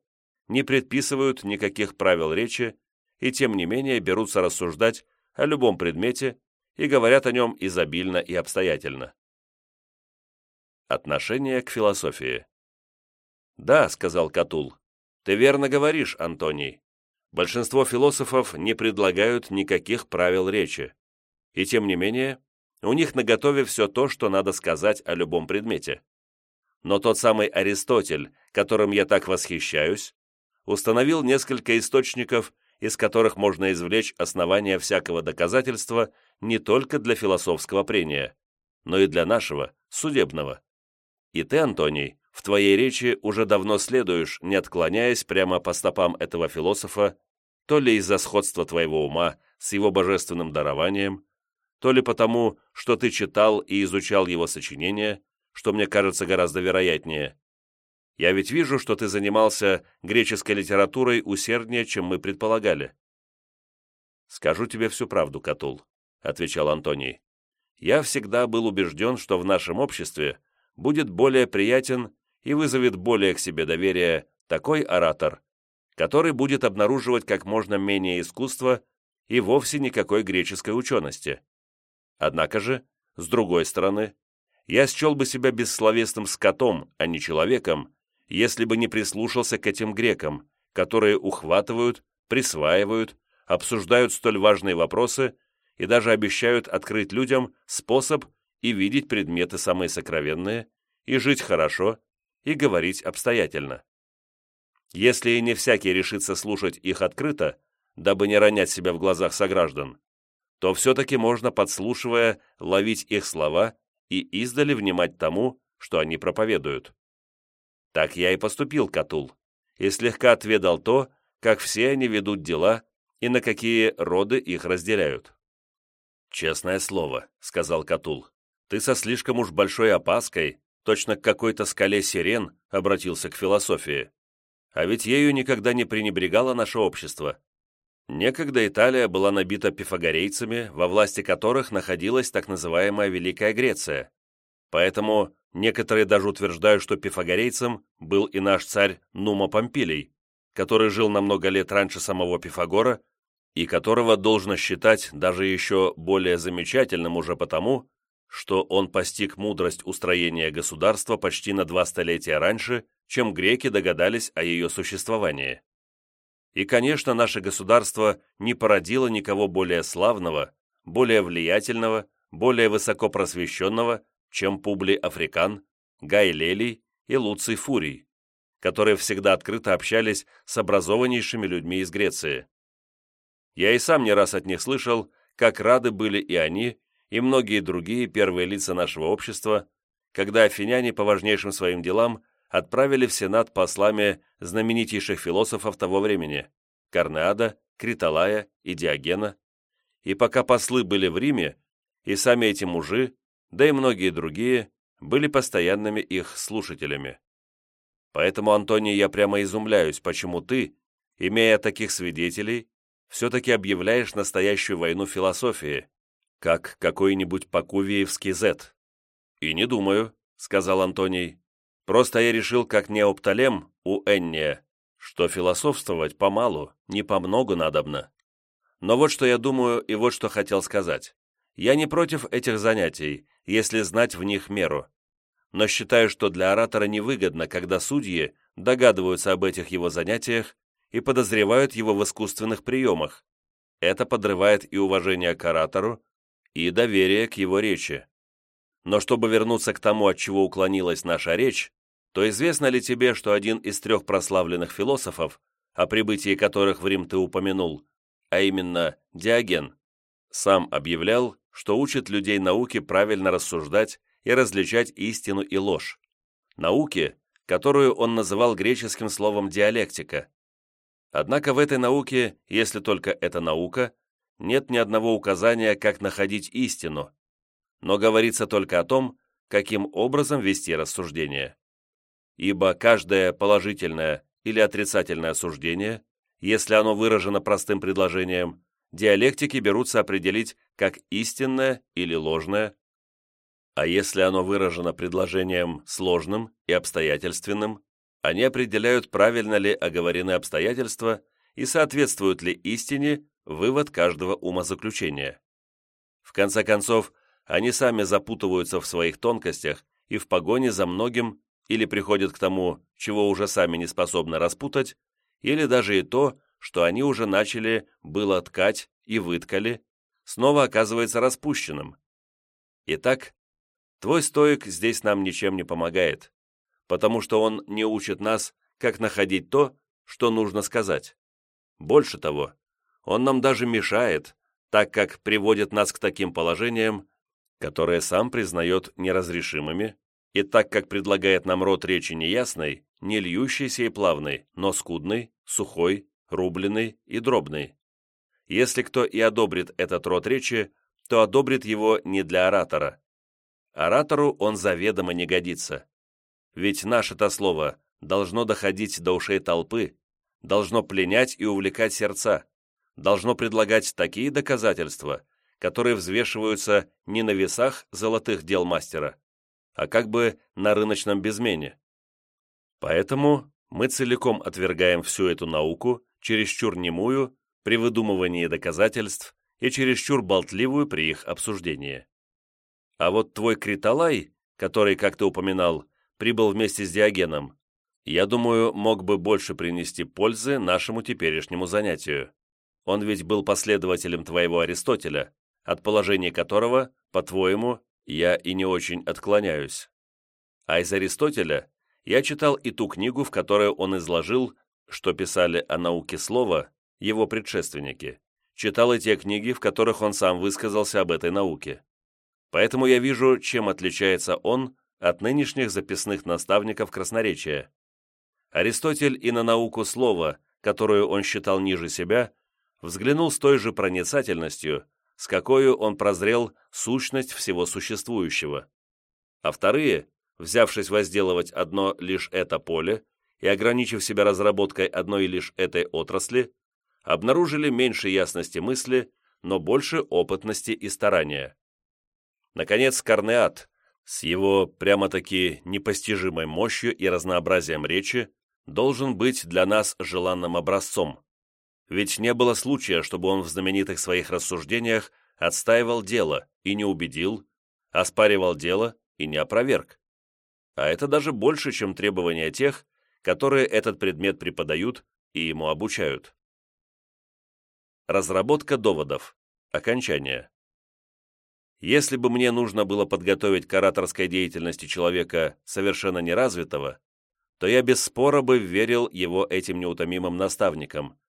не предписывают никаких правил речи и тем не менее берутся рассуждать о любом предмете и говорят о нем изобильно и обстоятельно. Отношение к философии «Да», — сказал Катул, — «ты верно говоришь, Антоний. Большинство философов не предлагают никаких правил речи. И тем не менее, у них наготове все то, что надо сказать о любом предмете. Но тот самый Аристотель, которым я так восхищаюсь, установил несколько источников, из которых можно извлечь основания всякого доказательства не только для философского прения, но и для нашего, судебного. И ты, Антоний, в твоей речи уже давно следуешь, не отклоняясь прямо по стопам этого философа, то ли из-за сходства твоего ума с его божественным дарованием, то ли потому, что ты читал и изучал его сочинения, что мне кажется гораздо вероятнее. Я ведь вижу, что ты занимался греческой литературой усерднее, чем мы предполагали. «Скажу тебе всю правду, Катул», — отвечал Антоний. «Я всегда был убежден, что в нашем обществе будет более приятен и вызовет более к себе доверие такой оратор, который будет обнаруживать как можно менее искусства и вовсе никакой греческой учености. Однако же, с другой стороны, я счел бы себя бессловесным скотом, а не человеком, если бы не прислушался к этим грекам, которые ухватывают, присваивают, обсуждают столь важные вопросы и даже обещают открыть людям способ и видеть предметы самые сокровенные, и жить хорошо, и говорить обстоятельно. Если и не всякий решится слушать их открыто, дабы не ронять себя в глазах сограждан, то все-таки можно, подслушивая, ловить их слова и издали внимать тому, что они проповедуют. Так я и поступил, Катул, и слегка отведал то, как все они ведут дела и на какие роды их разделяют. «Честное слово», — сказал Катул, — «ты со слишком уж большой опаской, точно к какой-то скале сирен, обратился к философии. А ведь ею никогда не пренебрегало наше общество. Некогда Италия была набита пифагорейцами, во власти которых находилась так называемая Великая Греция. Поэтому некоторые даже утверждают, что пифагорейцем был и наш царь Нума Помпилий, который жил на много лет раньше самого Пифагора и которого должно считать даже еще более замечательным уже потому, что он постиг мудрость устроения государства почти на два столетия раньше, чем греки догадались о ее существовании. И, конечно, наше государство не породило никого более славного, более влиятельного, более высоко просвещенного, чем Публи Африкан, Гай Лелий и Луций Фурий, которые всегда открыто общались с образованнейшими людьми из Греции. Я и сам не раз от них слышал, как рады были и они, и многие другие первые лица нашего общества, когда афиняне по важнейшим своим делам отправили в Сенат послами знаменитейших философов того времени – Корнеада, Криталая и Диогена, и пока послы были в Риме, и сами эти мужи, да и многие другие, были постоянными их слушателями. Поэтому, Антоний, я прямо изумляюсь, почему ты, имея таких свидетелей, все-таки объявляешь настоящую войну философии, как какой-нибудь покувиевский зет. «И не думаю», — сказал Антоний. Просто я решил, как неопталем у Энния, что философствовать помалу, не помногу надобно. Но вот что я думаю и вот что хотел сказать. Я не против этих занятий, если знать в них меру. Но считаю, что для оратора невыгодно, когда судьи догадываются об этих его занятиях и подозревают его в искусственных приемах. Это подрывает и уважение к оратору, и доверие к его речи. Но чтобы вернуться к тому, от чего уклонилась наша речь, то известно ли тебе, что один из трех прославленных философов, о прибытии которых в Рим ты упомянул, а именно Диоген, сам объявлял, что учит людей науке правильно рассуждать и различать истину и ложь, науке, которую он называл греческим словом «диалектика». Однако в этой науке, если только это наука, нет ни одного указания, как находить истину, но говорится только о том, каким образом вести рассуждение. Ибо каждое положительное или отрицательное суждение, если оно выражено простым предложением, диалектики берутся определить как истинное или ложное, а если оно выражено предложением сложным и обстоятельственным, они определяют, правильно ли оговорены обстоятельства и соответствуют ли истине вывод каждого умозаключения. В конце концов, они сами запутываются в своих тонкостях и в погоне за многим или приходят к тому, чего уже сами не способны распутать, или даже и то, что они уже начали было ткать и выткали, снова оказывается распущенным. Итак, твой стоик здесь нам ничем не помогает, потому что он не учит нас, как находить то, что нужно сказать. Больше того, он нам даже мешает, так как приводит нас к таким положениям, которые сам признает неразрешимыми, и так как предлагает нам род речи неясной, не льющейся и плавной, но скудной, сухой, рубленной и дробной. Если кто и одобрит этот род речи, то одобрит его не для оратора. Оратору он заведомо не годится. Ведь наше-то слово должно доходить до ушей толпы, должно пленять и увлекать сердца, должно предлагать такие доказательства, которые взвешиваются не на весах золотых дел мастера, а как бы на рыночном безмене. Поэтому мы целиком отвергаем всю эту науку, чересчур немую, при выдумывании доказательств и чересчур болтливую при их обсуждении. А вот твой Криталай, который, как ты упоминал, прибыл вместе с Диогеном, я думаю, мог бы больше принести пользы нашему теперешнему занятию. Он ведь был последователем твоего Аристотеля, от положения которого, по-твоему, я и не очень отклоняюсь. А из Аристотеля я читал и ту книгу, в которой он изложил, что писали о науке слова его предшественники, читал и те книги, в которых он сам высказался об этой науке. Поэтому я вижу, чем отличается он от нынешних записных наставников красноречия. Аристотель и на науку слова, которую он считал ниже себя, взглянул с той же проницательностью, с какой он прозрел сущность всего существующего. А вторые, взявшись возделывать одно лишь это поле и ограничив себя разработкой одной лишь этой отрасли, обнаружили меньше ясности мысли, но больше опытности и старания. Наконец, Корнеат, с его прямо-таки непостижимой мощью и разнообразием речи, должен быть для нас желанным образцом. Ведь не было случая, чтобы он в знаменитых своих рассуждениях отстаивал дело и не убедил, оспаривал дело и не опроверг. А это даже больше, чем требования тех, которые этот предмет преподают и ему обучают. Разработка доводов. Окончание. Если бы мне нужно было подготовить к ораторской деятельности человека совершенно неразвитого, то я без спора бы верил его этим неутомимым наставникам,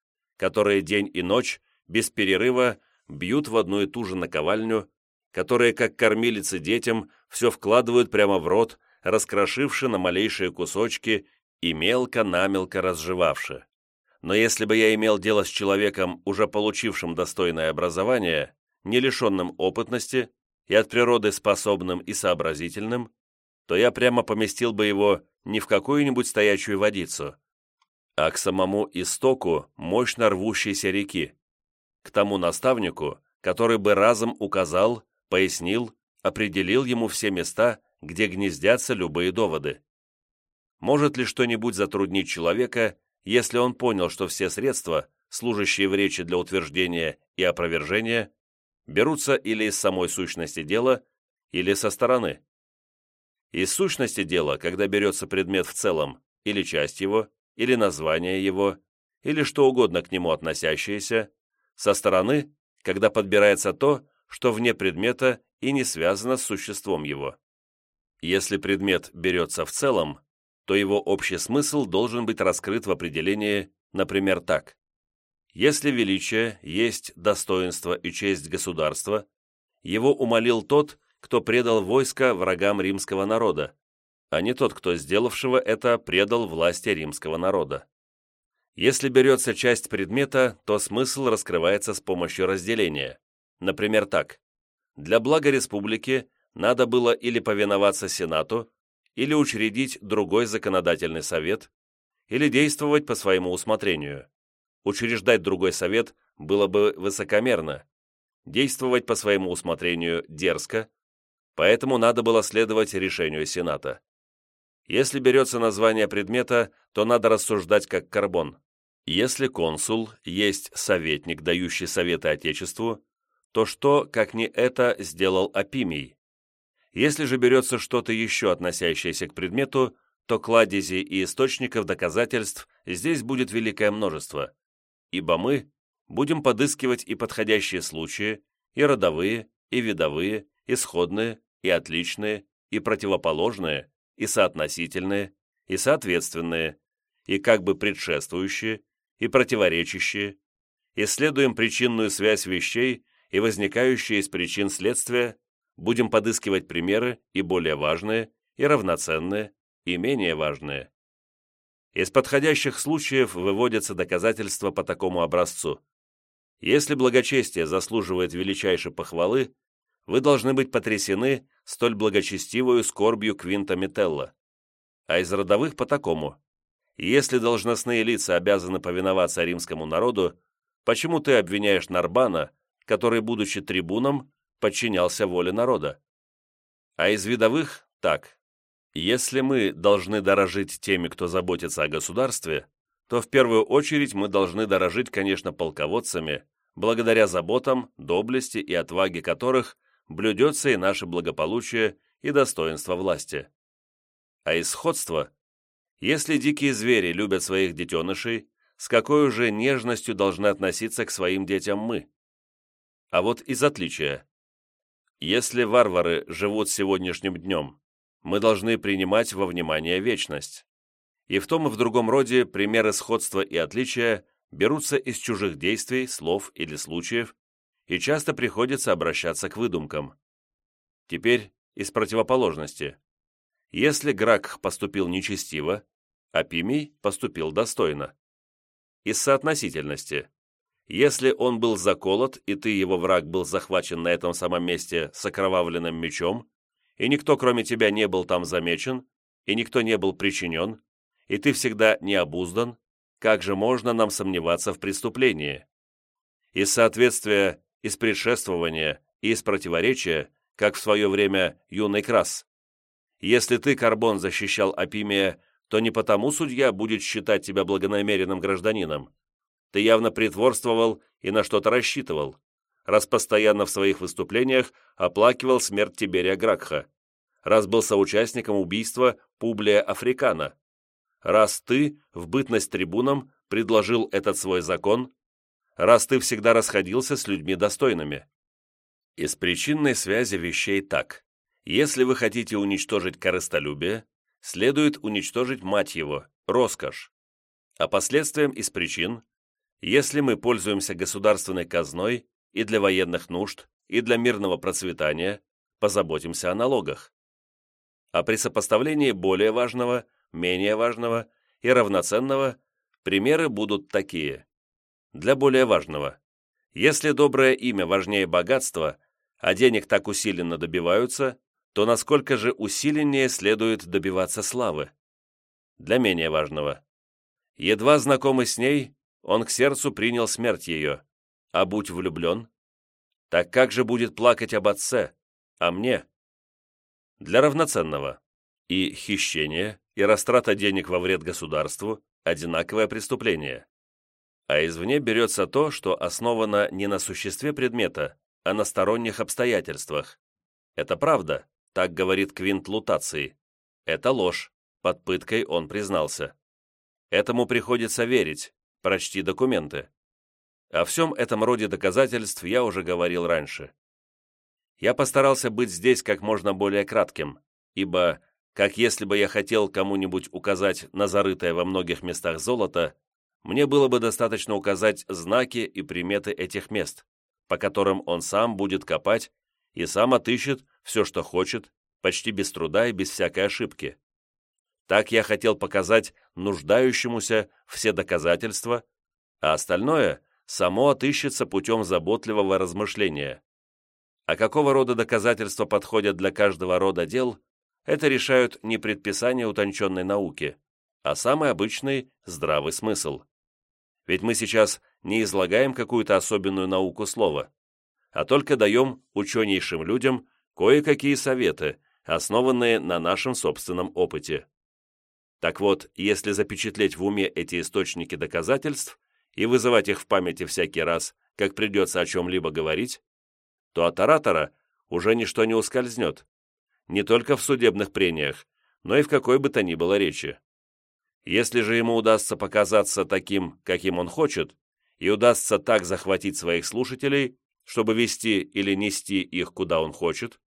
которые день и ночь, без перерыва, бьют в одну и ту же наковальню, которые, как кормилицы детям, все вкладывают прямо в рот, раскрошивши на малейшие кусочки и мелко-намелко разжевавши. Но если бы я имел дело с человеком, уже получившим достойное образование, не лишенным опытности и от природы способным и сообразительным, то я прямо поместил бы его не в какую-нибудь стоячую водицу, а к самому истоку мощно рвущейся реки, к тому наставнику, который бы разом указал, пояснил, определил ему все места, где гнездятся любые доводы. Может ли что-нибудь затруднить человека, если он понял, что все средства, служащие в речи для утверждения и опровержения, берутся или из самой сущности дела, или со стороны? Из сущности дела, когда берется предмет в целом, или часть его, или название его, или что угодно к нему относящееся, со стороны, когда подбирается то, что вне предмета и не связано с существом его. Если предмет берется в целом, то его общий смысл должен быть раскрыт в определении, например, так. Если величие есть достоинство и честь государства, его умолил тот, кто предал войско врагам римского народа, а не тот, кто сделавшего это предал власти римского народа. Если берется часть предмета, то смысл раскрывается с помощью разделения. Например, так. Для блага республики надо было или повиноваться Сенату, или учредить другой законодательный совет, или действовать по своему усмотрению. Учреждать другой совет было бы высокомерно, действовать по своему усмотрению дерзко, поэтому надо было следовать решению Сената. Если берется название предмета, то надо рассуждать как карбон. Если консул есть советник, дающий советы Отечеству, то что, как не это, сделал Апимий? Если же берется что-то еще относящееся к предмету, то кладези и источников доказательств здесь будет великое множество, ибо мы будем подыскивать и подходящие случаи, и родовые, и видовые, и сходные, и отличные, и противоположные, и соотносительные, и соответственные, и как бы предшествующие, и противоречащие, исследуем причинную связь вещей и возникающие из причин следствия, будем подыскивать примеры и более важные, и равноценные, и менее важные. Из подходящих случаев выводятся доказательства по такому образцу. Если благочестие заслуживает величайшей похвалы, вы должны быть потрясены столь благочестивую скорбью Квинта Метелла. А из родовых по такому. Если должностные лица обязаны повиноваться римскому народу, почему ты обвиняешь Нарбана, который, будучи трибуном, подчинялся воле народа? А из видовых – так. Если мы должны дорожить теми, кто заботится о государстве, то в первую очередь мы должны дорожить, конечно, полководцами, благодаря заботам, доблести и отваге которых блюдется и наше благополучие и достоинство власти. А исходство, если дикие звери любят своих детенышей, с какой уже нежностью должны относиться к своим детям мы? А вот из отличия. Если варвары живут сегодняшним днем, мы должны принимать во внимание вечность. И в том и в другом роде примеры сходства и отличия берутся из чужих действий, слов или случаев, и часто приходится обращаться к выдумкам. Теперь из противоположности. Если Гракх поступил нечестиво, а Пимий поступил достойно. Из соотносительности. Если он был заколот, и ты, его враг, был захвачен на этом самом месте с окровавленным мечом, и никто, кроме тебя, не был там замечен, и никто не был причинен, и ты всегда не обуздан, как же можно нам сомневаться в преступлении? Из соответствия из предшествования и из противоречия, как в свое время юный Крас. Если ты, Карбон, защищал Апимия, то не потому судья будет считать тебя благонамеренным гражданином. Ты явно притворствовал и на что-то рассчитывал, раз постоянно в своих выступлениях оплакивал смерть Тиберия Гракха, раз был соучастником убийства Публия Африкана, раз ты, в бытность трибуном, предложил этот свой закон, раз ты всегда расходился с людьми достойными. Из причинной связи вещей так. Если вы хотите уничтожить корыстолюбие, следует уничтожить мать его, роскошь. А последствием из причин, если мы пользуемся государственной казной и для военных нужд, и для мирного процветания, позаботимся о налогах. А при сопоставлении более важного, менее важного и равноценного примеры будут такие для более важного. Если доброе имя важнее богатства, а денег так усиленно добиваются, то насколько же усиленнее следует добиваться славы? Для менее важного. Едва знакомый с ней, он к сердцу принял смерть ее, а будь влюблен, так как же будет плакать об отце, а мне? Для равноценного. И хищение, и растрата денег во вред государству – одинаковое преступление а извне берется то, что основано не на существе предмета, а на сторонних обстоятельствах. Это правда, так говорит Квинт Лутаций. Это ложь, под пыткой он признался. Этому приходится верить, прочти документы. О всем этом роде доказательств я уже говорил раньше. Я постарался быть здесь как можно более кратким, ибо, как если бы я хотел кому-нибудь указать на зарытое во многих местах золото, мне было бы достаточно указать знаки и приметы этих мест, по которым он сам будет копать и сам отыщет все, что хочет, почти без труда и без всякой ошибки. Так я хотел показать нуждающемуся все доказательства, а остальное само отыщется путем заботливого размышления. А какого рода доказательства подходят для каждого рода дел, это решают не предписания утонченной науки, а самый обычный здравый смысл. Ведь мы сейчас не излагаем какую-то особенную науку слова, а только даем ученейшим людям кое-какие советы, основанные на нашем собственном опыте. Так вот, если запечатлеть в уме эти источники доказательств и вызывать их в памяти всякий раз, как придется о чем-либо говорить, то от оратора уже ничто не ускользнет, не только в судебных прениях, но и в какой бы то ни было речи. Если же ему удастся показаться таким, каким он хочет, и удастся так захватить своих слушателей, чтобы вести или нести их куда он хочет,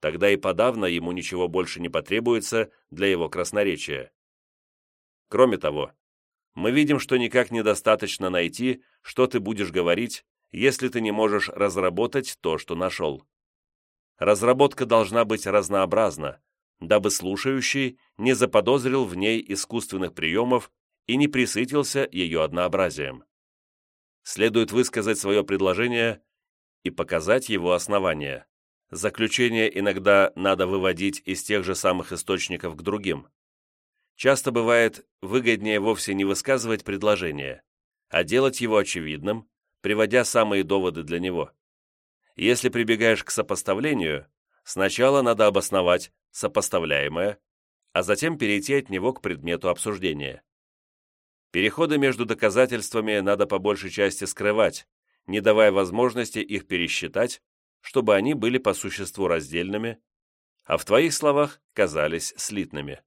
тогда и подавно ему ничего больше не потребуется для его красноречия. Кроме того, мы видим, что никак недостаточно найти, что ты будешь говорить, если ты не можешь разработать то, что нашел. Разработка должна быть разнообразна, дабы слушающий не заподозрил в ней искусственных приемов и не присытился ее однообразием. Следует высказать свое предложение и показать его основания. Заключение иногда надо выводить из тех же самых источников к другим. Часто бывает выгоднее вовсе не высказывать предложение, а делать его очевидным, приводя самые доводы для него. Если прибегаешь к сопоставлению, сначала надо обосновать сопоставляемое, а затем перейти от него к предмету обсуждения. Переходы между доказательствами надо по большей части скрывать, не давая возможности их пересчитать, чтобы они были по существу раздельными, а в твоих словах казались слитными.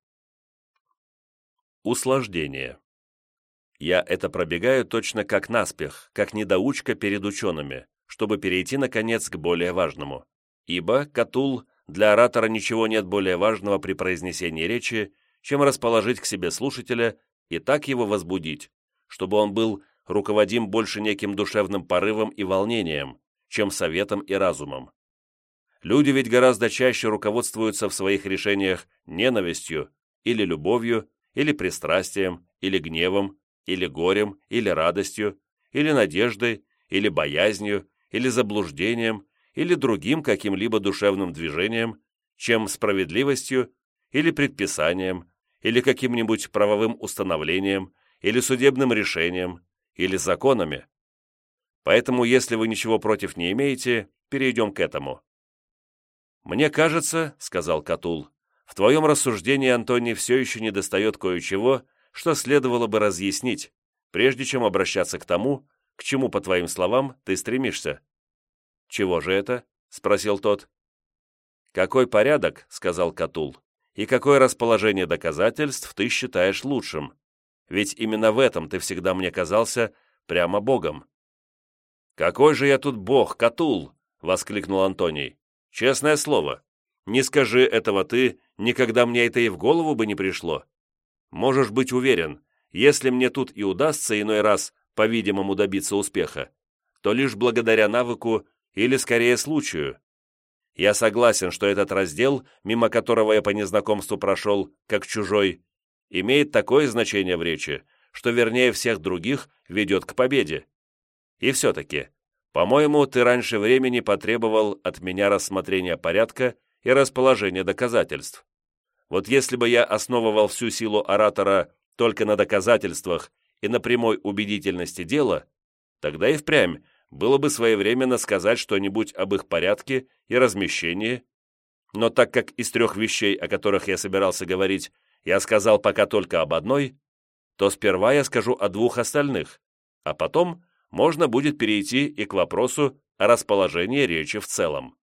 Услаждение. Я это пробегаю точно как наспех, как недоучка перед учеными, чтобы перейти, наконец, к более важному. Ибо, Катул, для оратора ничего нет более важного при произнесении речи, чем расположить к себе слушателя и так его возбудить, чтобы он был руководим больше неким душевным порывом и волнением, чем советом и разумом. Люди ведь гораздо чаще руководствуются в своих решениях ненавистью или любовью, или пристрастием, или гневом, или горем, или радостью, или надеждой, или боязнью, или заблуждением, или другим каким-либо душевным движением, чем справедливостью или предписанием, или каким-нибудь правовым установлением, или судебным решением, или законами. Поэтому, если вы ничего против не имеете, перейдем к этому. «Мне кажется, — сказал Катул, — в твоем рассуждении, Антоний, все еще недостает кое-чего, что следовало бы разъяснить, прежде чем обращаться к тому, к чему, по твоим словам, ты стремишься. «Чего же это?» — спросил тот. «Какой порядок?» — сказал Катул. «И какое расположение доказательств ты считаешь лучшим? Ведь именно в этом ты всегда мне казался прямо богом». «Какой же я тут бог, Катул?» — воскликнул Антоний. «Честное слово, не скажи этого ты, никогда мне это и в голову бы не пришло. Можешь быть уверен, если мне тут и удастся иной раз, по-видимому, добиться успеха, то лишь благодаря навыку или, скорее, случаю. Я согласен, что этот раздел, мимо которого я по незнакомству прошел, как чужой, имеет такое значение в речи, что вернее всех других ведет к победе. И все-таки, по-моему, ты раньше времени потребовал от меня рассмотрения порядка и расположения доказательств. Вот если бы я основывал всю силу оратора только на доказательствах и на прямой убедительности дела, тогда и впрямь было бы своевременно сказать что-нибудь об их порядке и размещении, но так как из трех вещей, о которых я собирался говорить, я сказал пока только об одной, то сперва я скажу о двух остальных, а потом можно будет перейти и к вопросу о расположении речи в целом.